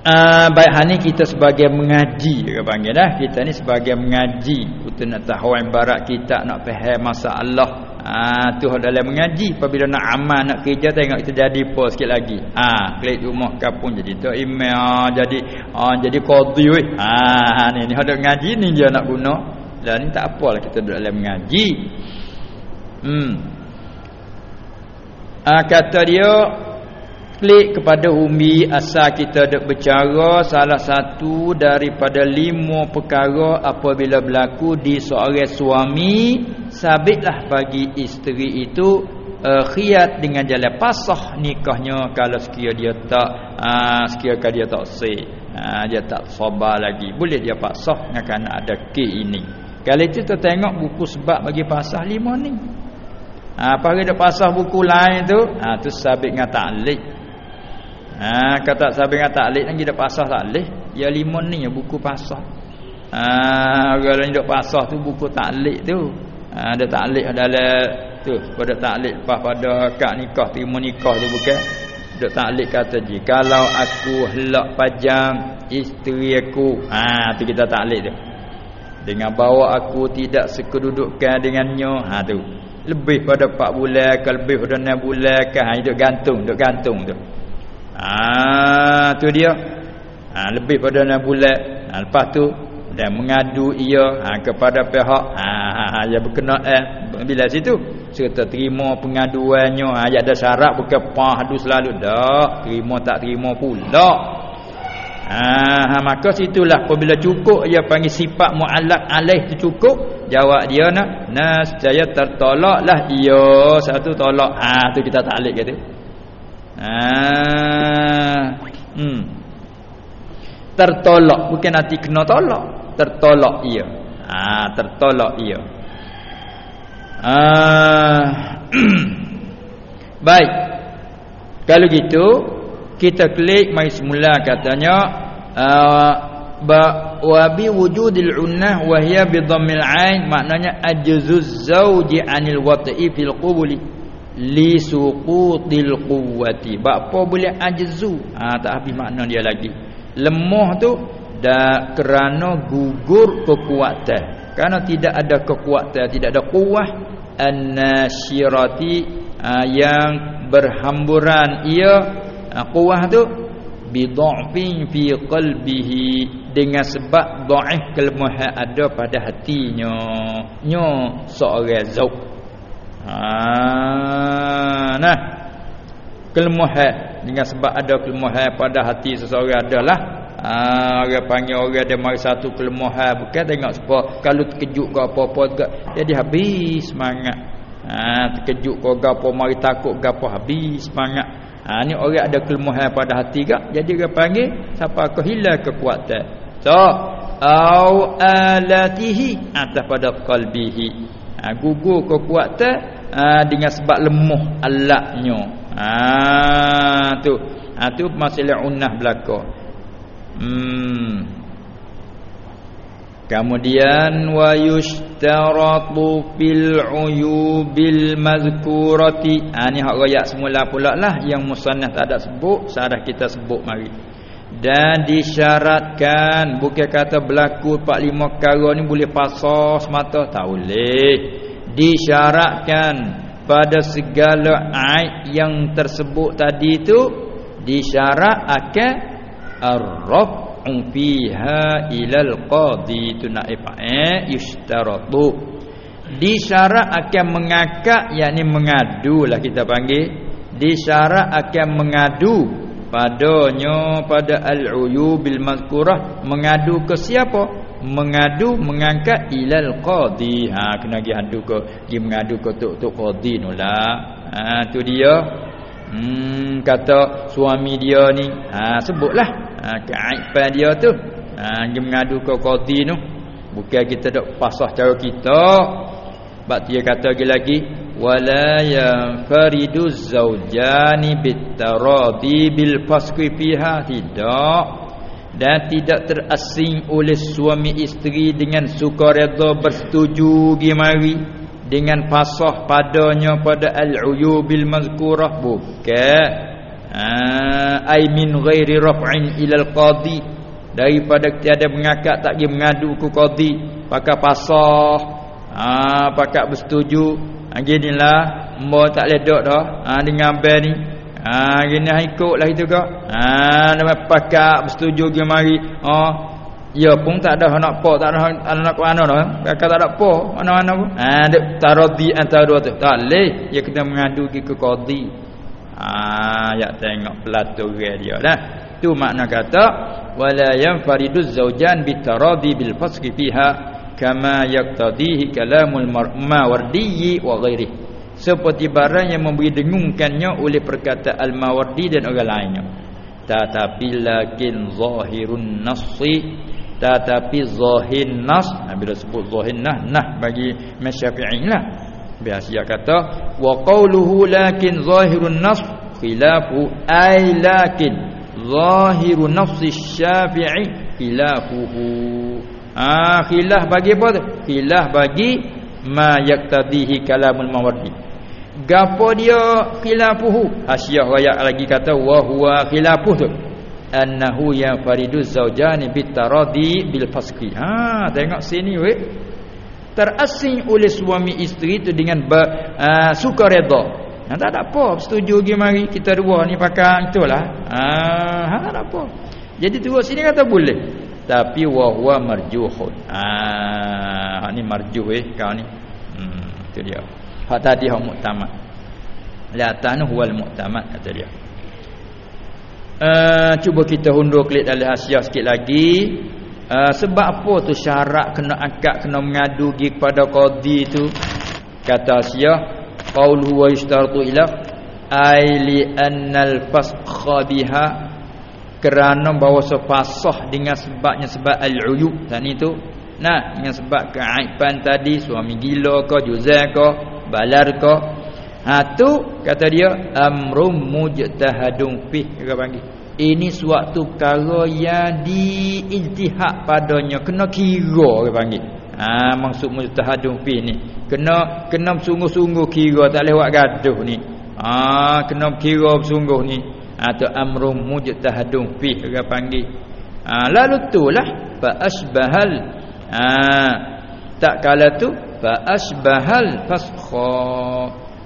Uh, baik hari kita sebagai mengaji dia panggil dah kita ni sebagai mengaji kita nak tahu ibarat kita nak faham masalah ah tu dalam mengaji. Apabila nak amal nak kerja tengok kita jadi apa sikit lagi. Ah klik rumah kampung jadi tu. Email jadi uh, jadi qadi weh. Ah ni ni. Ada ngaji ni dia nak guna. Lah ni tak apalah kita duduk dalam mengaji. Hmm. Ah kata dia klik kepada umi asal kita duk bercara salah satu daripada lima perkara apabila berlaku di seorang suami sabitlah bagi isteri itu uh, khiyat dengan jalan pasah nikahnya kalau sekiranya dia tak uh, sekiranya dia tak sah uh, dia tak sabar lagi boleh dia pasah dengan ada ke ini kalau itu kita tengok buku sebab bagi pasah lima ni. Ha, apa dia pasah buku lain tu? Ha, tu sabit dengan ta'lik. Ha, kata dengan ta'lik ni dia pasah ta'lik. Ya lima ni ya buku pasah. Ha, kalau ni dia pasah tu buku ta'lik tu. Ha, ada ta'lik adalah tu. Pada ta'lik lepas pada kak nikah, terima nikah tu bukan. Dok ta'lik kata je. Kalau aku helak pajang isteri aku. Ha, tu kita ta'lik tu dengan bawa aku tidak sekedudukan dengannya ha tu lebih pada 4 bulan ke lebih pada 6 bulan ke ha hidup gantung duk gantung tu ha tu dia. Ha lebih pada 6 bulan. Ha, lepas tu dan mengadu ia ha, kepada pihak ha, ha, ha yang berkenaan eh, bila situ. Serta terima pengaduannya. Ha ada syarat bukan pahdu selalu. Dak terima tak terima pula. Ha, ha maka situlah apabila cukup ia panggil sifat muallaq alaih tu cukup. Jawab dia nak nascaya tertolaklah ia. Satu tolak. Ha tu kita taklid kata ha hmm. Tertolak bukan nanti kena tolak tertolak ia. Ha tertolak ia. Ah. Baik. Kalau gitu kita klik mai semula katanya uh, wa bi wujudil unnah wa hiya bi dhammil ain. Maknanya ajzuz zawji anil wat'i fil qubuli li suqutil quwwati. Apa boleh ajzu? Ha tak habis makna dia lagi. Lemah tu dah kerana gugur kekuatan. Kerana tidak ada kekuatan tidak ada kuah an-nasyirati ha, yang berhamburan ia ha, kuah tu bi dha'fin fi qalbihi. Dengan sebab dhaif kelemahan ada pada hatinya. Nyo seorang zauq ha nah kelemahan dengan sebab ada kelemahan pada hati seseorang adalah ha orang panggil orang ada mari satu kelemahan bukan tengok sebab kalau terkejut ke apa-apa juga jadi habis semangat ha terkejut ke apa mari takut ke apa habis semangat Ha ni orang ada kelemahan pada hati gak. Jadi dia panggil siapa kehilang kekuatan. So, au alatihi atas pada qalbihi. Ha gugur kekuatan ha, dengan sebab lemah alatnya. Ha tu. Ha tu masalah unnah belaka. Hmm. Kemudian wa yushtaratu fil uyubil mazkurati. Ha ni hak royak semula pula lah yang musannaf tak ada sebut, sarah kita sebut mari. Dan disyaratkan bukan kata berlaku 45 perkara ni boleh pasal semata tak boleh. Disyaratkan pada segala aib yang tersebut tadi tu disyarat akan ar-rab fiha ilal qadi. Tunaib eh yushtaratu disyarat akan mengakak yakni mengadu lah kita panggil. Disyarat akan mengadu padanya pada al-uyubil mazkurah mengadu ke siapa? Mengadu mengangkat ilal qadi. Ha kena pergi adu ke pergi mengadu ke tok tok qadi nulah ha tu dia. Hmm kata suami dia ni. Ha sebutlah. Ha, keaiban dia tu. Ha, dia mengadu ke qadi tu. Bukan kita dak pasah cara kita. Sebab dia kata lagi lagi wala yanfaridu zaujani bitaradi bil fasqi fiha tidak dan tidak terasing oleh suami isteri dengan sukareda bersetuju gi mari dengan pasah padanya pada al-uyubil mazkurah. Bukan. Ah, ai min ghairi raf'in ila al-qadi daripada tiada mengakak tak pergi mengadu ke qadi. Pakai pasah ha pakai bersetuju. ha ginilah mo tak ledok dah. Ha dengan bel ni. Ha gini ikutlah itu ke ha nama pakai bersetuju pergi mari. Oh ya pun tak ada nak apa tak ada nak ke mana dah. Kakak tak ada apa mana-mana pun. Ha dek taradi antara dua tu. Tak leh dia kena mengadu ke qadi. Ah ya tengok pelaturan dia dah. Tu makna kata wala yanfariduz zaujan bitaradi bil fasqi fiha kama yaqtadihi kalamul mawardi wa ghairi. Seperti barang yang memberi dengungkannya oleh perkataan al-mawardi dan orang lainnya. Tetapi lakin zahirun nassi tetapi zahir nas bila sebut zahir nah nah bagi masyafi'i lah biasa kata wa qawluhu lakin zahirun nas khilafu ay lakin zahirun nafsi syafi'i khilafuhu ah khilaf bagi apa tu khilaf bagi ma yaktadihi kalamul mawardi gapo dia khilafuhu hasyiah rakyat lagi kata wa huwa khilafuh tu annahu ya fariduz zaujani bitaradi bil fasqi ha tengok sini weh terasing oleh suami isteri itu dengan ber, uh, suka redha. Nah, tak ada apa, setuju pergi mari kita dua ni pakai itulah. Ah, ha, tak ada apa. Jadi tu sini kata boleh. Tapi wa huwa marjuhun. Ah, ni marjuh eh kau ni. Hmm, itu dia. Hak tadi hak muktamad. La tanu huwal muktamad kata dia. Uh, cuba kita hundur klik dalam hasiah sikit lagi Uh, sebab apa tu syarat kena akad kena mengadu gi kepada qadi tu kata sia qaulu wa yashtaratu ila ay li annal fasqa biha kerana bahawa sepasah dengan sebabnya sebab al-uyub tadi tu. Nah dengan sebab keaiban tadi suami gila ke juzal ke balar ke ha tu kata dia amrum mujtahadun fi dia panggil. Ini suatu perkara yang diijtihad padanya. Kena kira dia panggil. Ha maksud mujtahadun fi ni. Kena kena sungguh-sungguh kira tak lewat gaduh ni. Ha kena kira sungguh ni atau amrum mujtahadun fi dia panggil. Ha, lalu itulah fa asbahal ha, tak kala tu fa asbahal fasqa.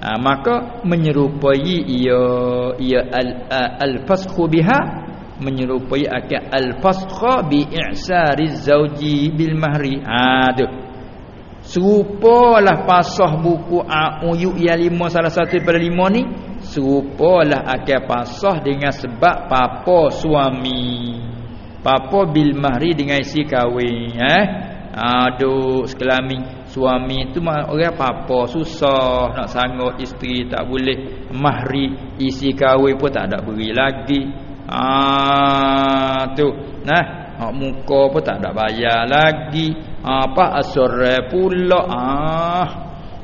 Ha, maka menyerupai ia ia al al fasqu biha menyerupai akan al fasqa bi i'sari zauji bil mahri. Ha tu. Serupalah pasah buku AUU yang lima salah satu daripada lima ni serupalah akal pasah dengan sebab papa suami. Papa bil mahri dengan isi kahwin eh? Aduh sekelamin suami tu orang papa susah. Nak sanggup isteri tak boleh. Mahri isi kahwin pun tak ada beri lagi. Ah tu. Nah hak muka pun tak ada bayar lagi. Apa asore pula? Ah.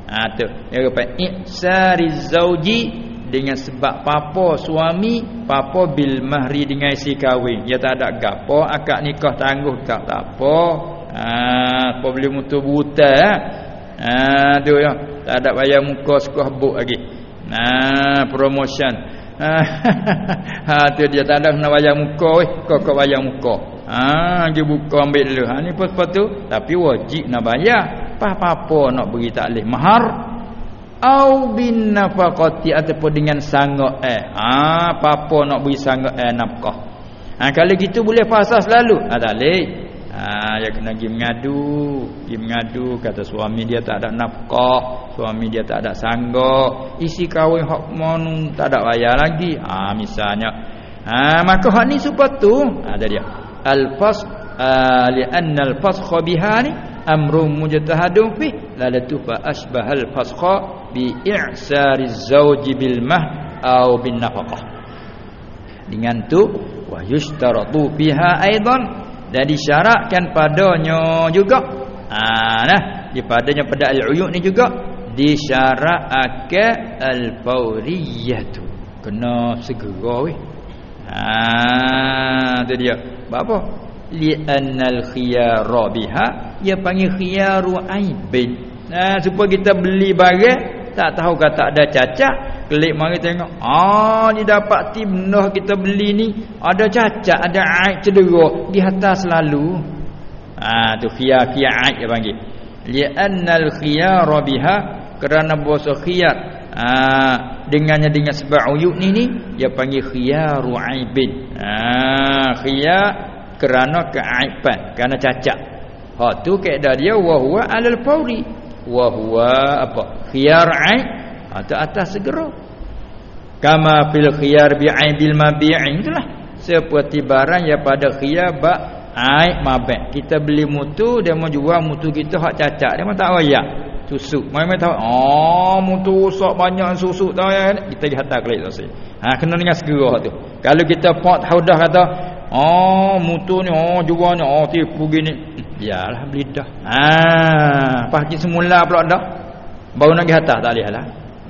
Ah tu. Dia kata ihsari zauji dengan sebab papa suami papa bil mahri dengan isi kahwin. Dia tak ada gapo akad nikah tangguh tak tak apa. Ha apa boleh mutu buta ha? Tu ya. Tak ada bayar muka sekolah buk lagi. Nah promotion. Ha tu dia. Tak ada nak bayar muka weh. Kau kau bayar muka. Ha dia buka ambil dulu. Ha ni apa tu tapi wajib nak bayar. Apa-apa nak bagi taklif. Mahar au bin nafaqati ataupun dengan sangat eh. Ha apa-apa nak beri sangat eh nafkah. Ha kalau gitu boleh fasa selalu ha tak leh ha ya kena pergi mengadu. Pergi mengadu kata suami dia tak ada nafkah. Suami dia tak ada sanggak isi kahwin hak mon tak ada bayar lagi. Ha misalnya. Ha maka hak ni sepatu ada dia al fas li anna al fasakha biha ni amrun mujtahadun fi lalatu fa asbahal fasakha bi i'sari zauji bil mah au bin nafaqah dengan tu wa yushtaratu biha aidan dan disyaratkan padanya juga. Ha nah dipadanya pada al-uyun ni juga disyaratkan al-fawriyatu kena segera weh. Ha tu dia. Apa li annal khiyara biha. Ia panggil khiyaru aibin nah supaya kita beli barang tak tahu kata ada cacat klik mari tengok. Ah ni dapat timnah kita beli ni. Ada cacat ada aib cedera di atas selalu ah tu khiyar khiyar aib dia panggil. Li'annal khiyar biha kerana bahasa khiyar. Ah dengannya dengan sebab uyuk ni ni dia panggil khiyaru aibin ah khiyar kerana keaiban kerana cacat ha tu kaedah dia wa huwa alal fauri wa huwa apa? Khiyar ain. Atau atas segera. Kama fil khiyar bi aibil mabi'in itulah. Seperti barang yang pada khiyar ba aib mabi' kita beli mutu dia mau jual mutu kita hak cacat dia mau tak royak. Susuk. Mai-mai tahu oh mutu rosak banyak susuk tahu kita pergi hantar kelik tu ha kena dengan segera tu. Kalau kita pot haudah kata Oh mutu ni oh jual ni oh tipu gini. Biarlah beli dah. Ha pagi semula pula dah. Baru nak pergi atas tak leh lah.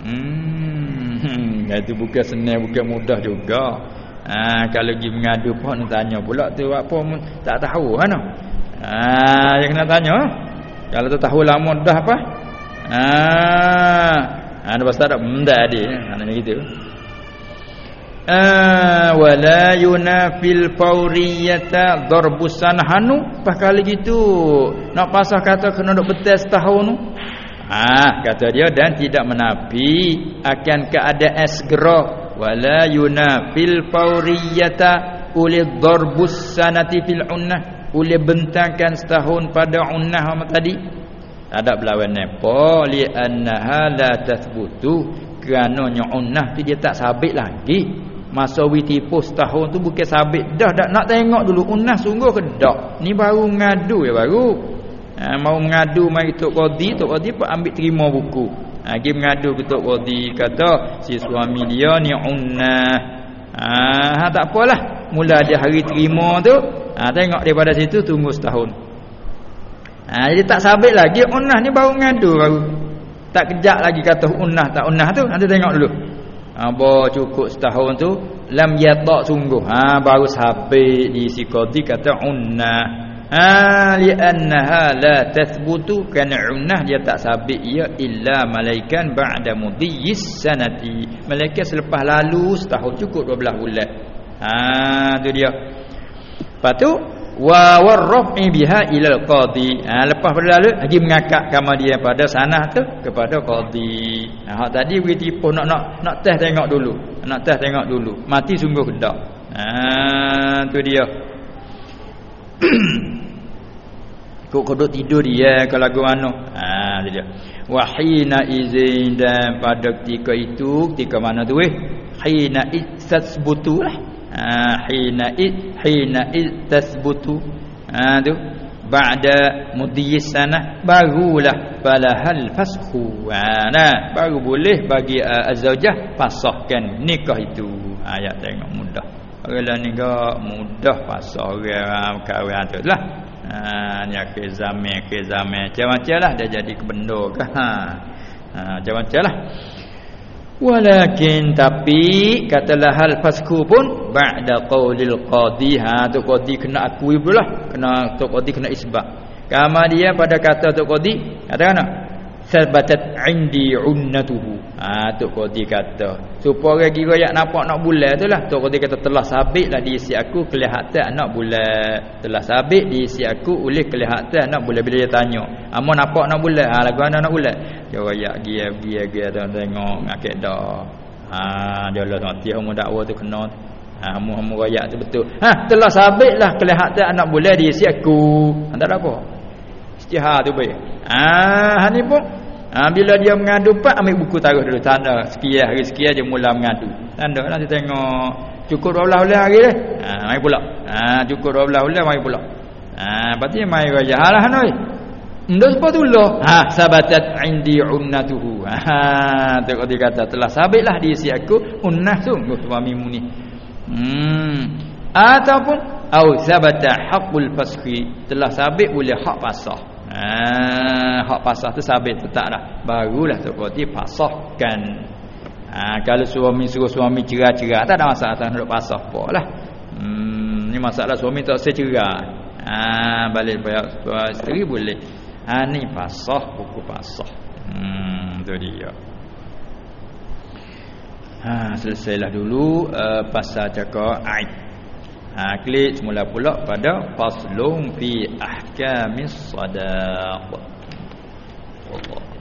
Hmm itu bukan senang bukan mudah juga. Ha kalau pergi mengadu pun tanya pula tu apa tak tahu kan. Ha yang kena tanya. Kalau tu tahu lama dah apa? Ha ada pasal tak mendak dia. Ana gitu. Ah, wala yunafil fauriyata darbusan hanu pas kali gitu nak pasah kata kena dok betul setahun. Tu ah kata dia dan tidak menapi akan keadaan segera wala yunafil fauriyata uli darbus sanati fil unnah. Uli bentangkan setahun pada unnah apa tadi. Ada berlawan apa li annaha la tathbutu. Kerana unnah tu dia tak sabit lagi Masa we tipu setahun tu bukan sabit dah dak nak tengok dulu unas sungguh ke dak. Ni baru ngadu ya baru. Ha, mau ngadu mai tok qadi, tok qadi pun ambil terima buku. Ha pergi mengadu ke tok qadi kata si suami dia ni unnah. Ha, ha tak apalah. Mula dia hari terima tu, ha, tengok daripada situ tunggu setahun. Ha, jadi tak sabit lagi unnah ni baru ngadu baru. Tak kejap lagi kata unnah tak unnah tu. Nanti tengok dulu. Ha, baru cukup setahun tu lam yatak sungguh. Ha, baru sabit di si qadi kata unnah. Ha li'annaha la tathbutu kana unnah dia tak sabit ia illa malaikan ba'da mudhiyis sanati. Malaikat selepas lalu setahun cukup 12 bulan. Ha tu dia. Lepas tu wa warrafi biha ila al-qadi. Ha lepas berlalu lagi mengakak kamar dia pada sana tu kepada qadi. Ha hak tadi beri tipu nak nak nak test tengok dulu. Nak test tengok dulu. Mati sungguh ke tak? Ha tu dia. Kok kodok tidur dia kalau mana? Ha dia. Wahina izin dan pada ketika itu ketika mana tu eh? Hina tasbutu lah. Ha hina it tasbutu. Ha tu ba'da mudiyis sana barulah balahal fashu. Ha nah baru boleh bagi uh, azwajah pasahkan nikah itu. Ayat tengok mudah. Orang nikah mudah pasah orang kahwin tu lah. Ha ni akhir zaman akhir zaman macam-macam lah dia jadi kebendo ke ha. Ha macam-macam lah. Walakin tapi katalah hal fasku pun ba'da qaulil qadi. Ha tu qadi kena akui pula kena tu qadi kena isbat. Kama dia pada kata tu qadi kata kan sabatat indi unnatuhu ha tok qadi kata supaya orang kira yak nampak nak tu lah. Tok qadi kata telah sabitlah diisi aku kelihatan nak bulan telah sabit diisi aku oleh kelihatan nak bulan bila dia tanya amun nampak nak bulan ha lagu mana nak bulan jawab yak gia gia gia tengok ngakek dah. Ha dia lah nanti hang dakwa tu kena. Ha mu royak tu betul. Ha telah sabitlah kelihatan anak bulan diisi aku. Tak ada apa. Istihar tu baik. Ah, ha ni pun ha, bila dia mengadu pak ambil buku taruh dulu tanda sekian hari sekian dia mula mengadu. Tanda nanti tengok cukup 12 bulan hari dah. Ha mai pula. Ha cukup 12 bulan mai pula. Ha berarti mai raja halah noi. Ndak lah. Ha sabatat indi unnatuhu. Ha tu dia kata telah sabitlah di isi aku unnah sungguh suamimu ni. Hmm ataupun au sabata haqqul fasqi telah sabit boleh hak pasah. Ha, hak pasah tu sabit tetap dah. Barulah koti pasahkan. Ha, kalau suami suruh suami cerah-cerah tak ada masalah tak nak pasah apa lah. Hmm, ni masalah suami tak secerah. Ha, balik bayar isteri boleh. Ha, ni pasah buku pasah. Hmm, tu dia. Ha, selesailah dulu uh, pasal cakap aib. Ha klik semula pula pada faslun fi ahkamis sadaq. Allah